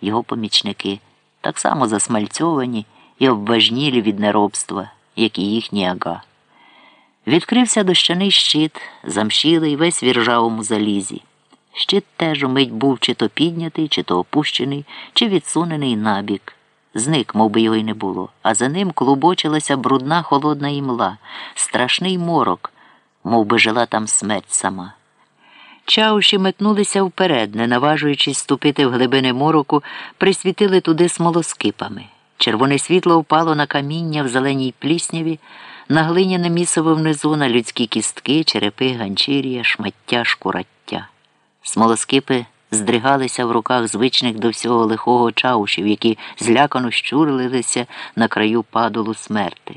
його помічники, так само засмальцьовані і обважнілі від неробства, як і їхній ага. Відкрився дощаний щит, замшілий весь в іржавому залізі. Щит теж умить був чи то піднятий, чи то опущений, чи відсунений набік. Зник, мов би його й не було, а за ним клубочилася брудна холодна імла, страшний морок, мов би жила там смерть сама. Чауші метнулися вперед, не наважуючись ступити в глибини мороку, присвітили туди смолоскипами. Червоне світло впало на каміння в зеленій плісняві, на глиняне місово внизу, на людські кістки, черепи, ганчір'я, шмаття, шкураття. Смолоскипи здригалися в руках звичних до всього лихого чаушів, які злякано щурилися на краю падолу смерти.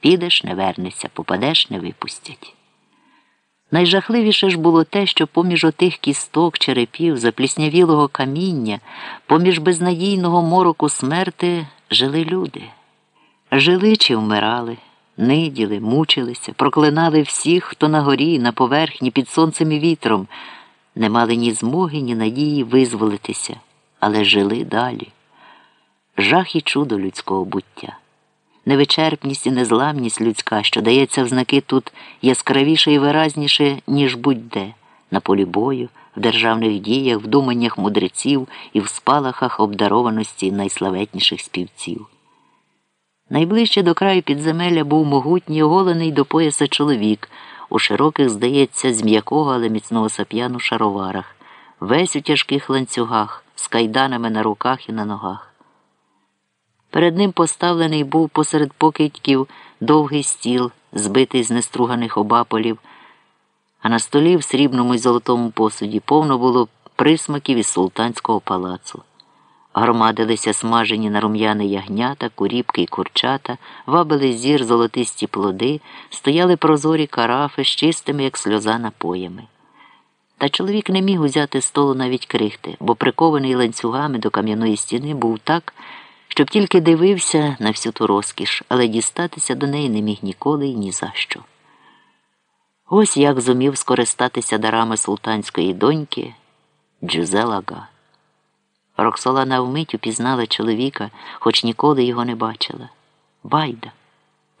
Підеш, не вернешся, попадеш, не випустять. Найжахливіше ж було те, що поміж отих кісток, черепів, запліснявілого каміння, поміж безнадійного мороку смерти жили люди. Жили чи вмирали, ниділи, мучилися, проклинали всіх, хто на горі, на поверхні, під сонцем і вітром, не мали ні змоги, ні надії визволитися, але жили далі. Жах і чудо людського буття невичерпність і незламність людська, що дається в знаки тут яскравіше і виразніше, ніж будь-де, на полі бою, в державних діях, в думаннях мудреців і в спалахах обдарованості найславетніших співців. Найближче до краю підземелля був могутній оголений до пояса чоловік, у широких, здається, з м'якого, але міцного сап'яну шароварах, весь у тяжких ланцюгах, з кайданами на руках і на ногах. Перед ним поставлений був посеред покидьків довгий стіл, збитий з неструганих обаполів, а на столі в срібному й золотому посуді повно було присмаків із султанського палацу. Громадилися смажені на рум'яни ягнята, куріпки й курчата, вабили зір золотисті плоди, стояли прозорі карафи з чистими, як сльоза, напоями. Та чоловік не міг узяти столу навіть крихти, бо прикований ланцюгами до кам'яної стіни був так щоб тільки дивився на всю ту розкіш, але дістатися до неї не міг ніколи і ні за що. Ось як зумів скористатися дарами султанської доньки Джузелага. Роксолана вмить упізнала чоловіка, хоч ніколи його не бачила. Байда,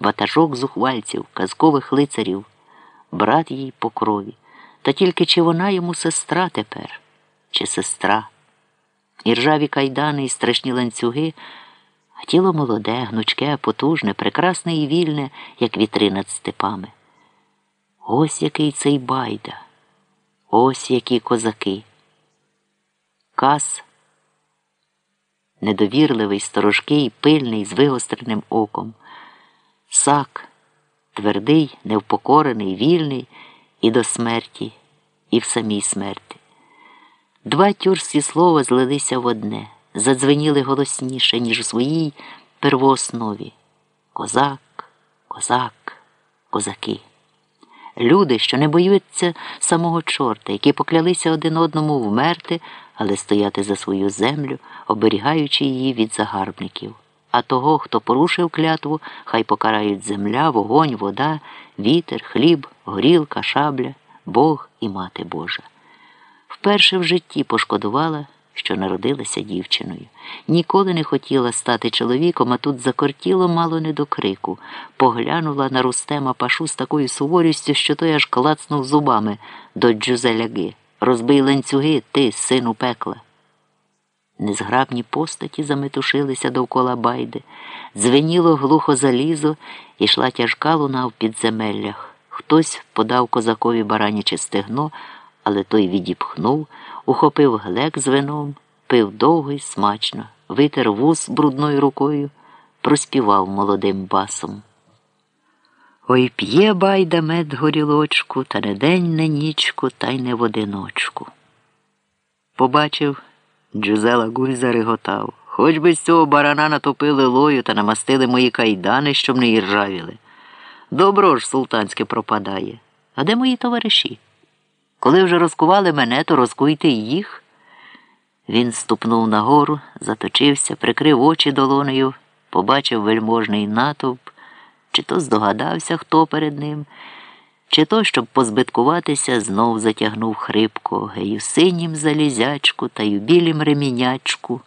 ватажок зухвальців, казкових лицарів, брат їй по крові. Та тільки чи вона йому сестра тепер, чи сестра? І ржаві кайдани і страшні ланцюги. А тіло молоде, гнучке, потужне, прекрасне і вільне, як вітри над степами. Ось який цей байда, ось які козаки. Кас недовірливий, сторожкий, пильний, з вигостреним оком. Сак твердий, невпокорений, вільний і до смерті, і в самій смерті. Два тюрсі слова злилися в одне задзвеніли голосніше, ніж у своїй первооснові. Козак, козак, козаки. Люди, що не боються самого чорта, які поклялися один одному вмерти, але стояти за свою землю, оберігаючи її від загарбників. А того, хто порушив клятву, хай покарають земля, вогонь, вода, вітер, хліб, горілка, шабля, Бог і Мати Божа. Вперше в житті пошкодувала що народилася дівчиною. Ніколи не хотіла стати чоловіком, а тут закортіло мало не до крику. Поглянула на Рустема пашу з такою суворістю, що той аж клацнув зубами до джузеляги. Розбий ланцюги, ти, сину пекла. Незграбні постаті заметушилися довкола байди, дзвеніло глухо залізо, і йшла тяжка луна в підземеллях. Хтось подав козакові бараняче стегно, але той відіпхнув ухопив глек з вином, пив довго й смачно, витер вуз брудною рукою, проспівав молодим басом. Ой п'є байда мед горілочку, та не день, не нічку, та й не в одиночку. Побачив, Джузела Гуль зареготав. Хоч би з цього барана натопили лою та намастили мої кайдани, щоб не іржавіли. Добро ж султанське пропадає. А де мої товариші? Коли вже розкували мене, то розкуйте їх. Він ступнув нагору, заточився, прикрив очі долонею, побачив вельможний натовп, чи то здогадався, хто перед ним, чи то, щоб позбиткуватися, знов затягнув хрипко, гею синім залізячку та й білім ремінячку.